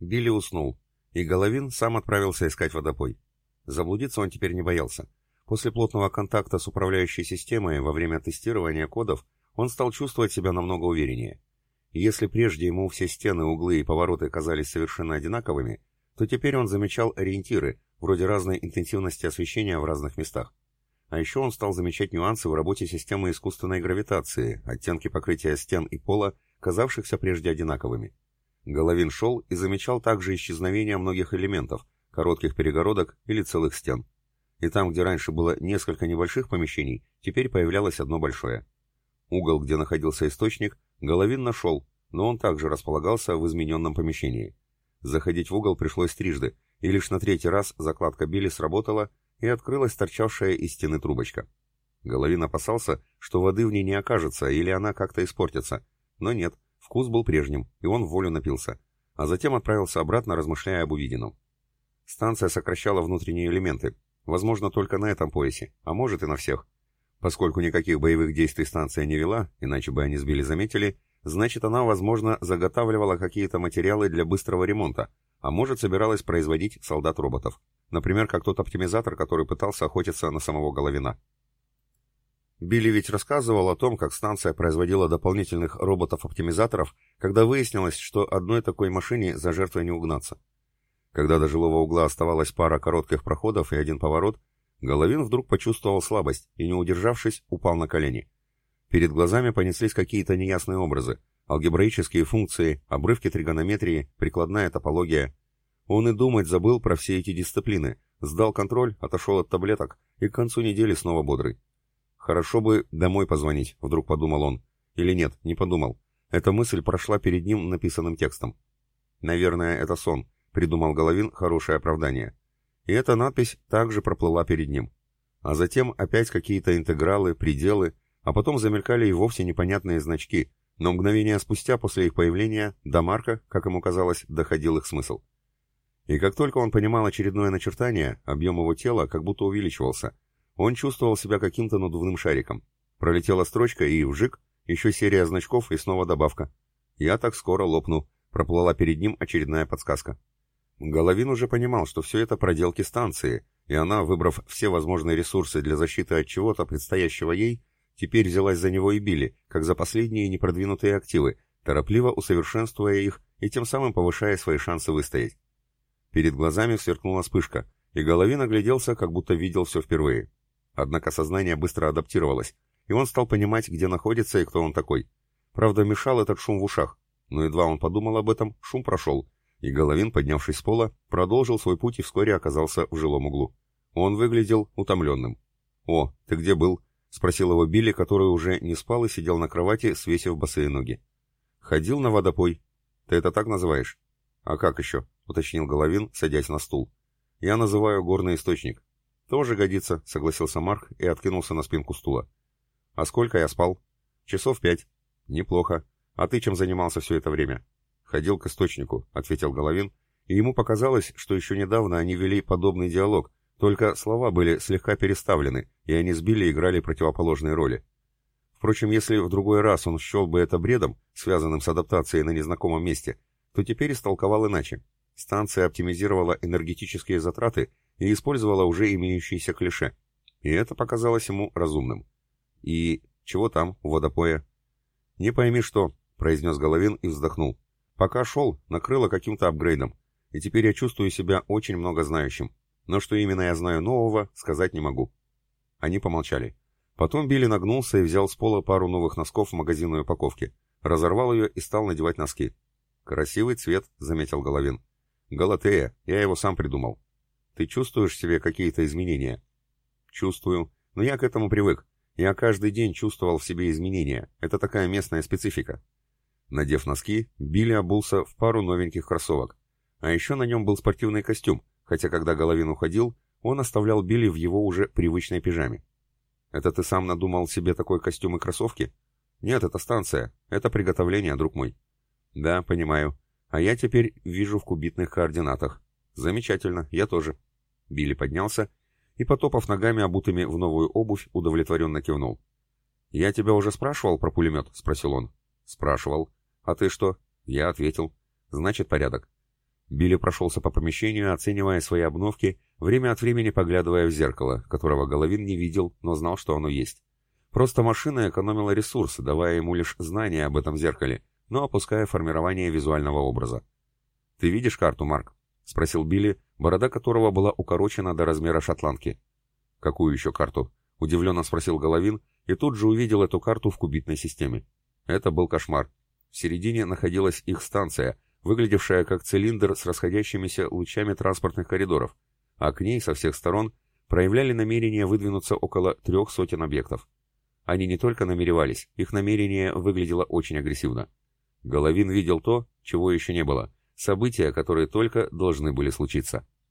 Билли уснул, и Головин сам отправился искать водопой. Заблудиться он теперь не боялся. После плотного контакта с управляющей системой во время тестирования кодов он стал чувствовать себя намного увереннее. Если прежде ему все стены, углы и повороты казались совершенно одинаковыми, то теперь он замечал ориентиры, вроде разной интенсивности освещения в разных местах. А еще он стал замечать нюансы в работе системы искусственной гравитации, оттенки покрытия стен и пола, казавшихся прежде одинаковыми. Головин шел и замечал также исчезновение многих элементов, коротких перегородок или целых стен. И там, где раньше было несколько небольших помещений, теперь появлялось одно большое. Угол, где находился источник, Головин нашел, но он также располагался в измененном помещении. Заходить в угол пришлось трижды, и лишь на третий раз закладка Билли сработала, и открылась торчавшая из стены трубочка. Головин опасался, что воды в ней не окажется или она как-то испортится, но нет, вкус был прежним, и он волю напился, а затем отправился обратно, размышляя об увиденном. Станция сокращала внутренние элементы, возможно, только на этом поясе, а может и на всех. Поскольку никаких боевых действий станция не вела, иначе бы они сбили заметили, значит она, возможно, заготавливала какие-то материалы для быстрого ремонта, а может собиралась производить солдат-роботов. Например, как тот оптимизатор, который пытался охотиться на самого Головина. Билли ведь рассказывал о том, как станция производила дополнительных роботов-оптимизаторов, когда выяснилось, что одной такой машине за жертвой не угнаться. Когда до жилого угла оставалась пара коротких проходов и один поворот, Головин вдруг почувствовал слабость и, не удержавшись, упал на колени. Перед глазами понеслись какие-то неясные образы, алгебраические функции, обрывки тригонометрии, прикладная топология. Он и думать забыл про все эти дисциплины, сдал контроль, отошел от таблеток и к концу недели снова бодрый. «Хорошо бы домой позвонить», — вдруг подумал он. Или нет, не подумал. Эта мысль прошла перед ним написанным текстом. «Наверное, это сон», — придумал Головин хорошее оправдание. И эта надпись также проплыла перед ним. А затем опять какие-то интегралы, пределы, а потом замелькали и вовсе непонятные значки, но мгновение спустя после их появления до Марка, как ему казалось, доходил их смысл. И как только он понимал очередное начертание, объем его тела как будто увеличивался. Он чувствовал себя каким-то надувным шариком. Пролетела строчка и вжик, еще серия значков и снова добавка. «Я так скоро лопну», — проплыла перед ним очередная подсказка. Головин уже понимал, что все это проделки станции, и она, выбрав все возможные ресурсы для защиты от чего-то, предстоящего ей, теперь взялась за него и били, как за последние непродвинутые активы, торопливо усовершенствуя их и тем самым повышая свои шансы выстоять. Перед глазами сверкнула вспышка, и Головин огляделся, как будто видел все впервые. Однако сознание быстро адаптировалось, и он стал понимать, где находится и кто он такой. Правда, мешал этот шум в ушах, но едва он подумал об этом, шум прошел, и Головин, поднявшись с пола, продолжил свой путь и вскоре оказался в жилом углу. Он выглядел утомленным. «О, ты где был?» — спросил его Билли, который уже не спал и сидел на кровати, свесив босые ноги. «Ходил на водопой. Ты это так называешь?» «А как еще?» — уточнил Головин, садясь на стул. «Я называю горный источник». «Тоже годится», — согласился Марк и откинулся на спинку стула. «А сколько я спал?» «Часов пять». «Неплохо. А ты чем занимался все это время?» «Ходил к источнику», — ответил Головин, и ему показалось, что еще недавно они вели подобный диалог, только слова были слегка переставлены, и они сбили и играли противоположные роли. Впрочем, если в другой раз он счел бы это бредом, связанным с адаптацией на незнакомом месте, то теперь истолковал иначе. Станция оптимизировала энергетические затраты и использовала уже имеющиеся клише. И это показалось ему разумным. И чего там, у водопоя? «Не пойми что», — произнес Головин и вздохнул. «Пока шел, накрыло каким-то апгрейдом, и теперь я чувствую себя очень многознающим. Но что именно я знаю нового, сказать не могу». Они помолчали. Потом Билли нагнулся и взял с пола пару новых носков в магазинной упаковке, разорвал ее и стал надевать носки. «Красивый цвет», — заметил Головин. «Галатея, я его сам придумал. Ты чувствуешь себе какие-то изменения?» «Чувствую. Но я к этому привык. Я каждый день чувствовал в себе изменения. Это такая местная специфика». Надев носки, Билли обулся в пару новеньких кроссовок. А еще на нем был спортивный костюм, хотя когда Головин уходил, он оставлял Билли в его уже привычной пижаме. «Это ты сам надумал себе такой костюм и кроссовки?» «Нет, это станция. Это приготовление, друг мой». Да, понимаю. А я теперь вижу в кубитных координатах. Замечательно, я тоже. Билли поднялся и, потопав ногами, обутыми в новую обувь, удовлетворенно кивнул. «Я тебя уже спрашивал про пулемет?» — спросил он. «Спрашивал. А ты что?» Я ответил. «Значит, порядок». Билли прошелся по помещению, оценивая свои обновки, время от времени поглядывая в зеркало, которого Головин не видел, но знал, что оно есть. Просто машина экономила ресурсы, давая ему лишь знания об этом зеркале, но опуская формирование визуального образа. «Ты видишь карту, Марк?» — спросил Билли, борода которого была укорочена до размера шотландки. «Какую еще карту?» — удивленно спросил Головин, и тут же увидел эту карту в кубитной системе. Это был кошмар. В середине находилась их станция, выглядевшая как цилиндр с расходящимися лучами транспортных коридоров, а к ней со всех сторон проявляли намерение выдвинуться около трех сотен объектов. Они не только намеревались, их намерение выглядело очень агрессивно. Головин видел то, чего еще не было, события, которые только должны были случиться.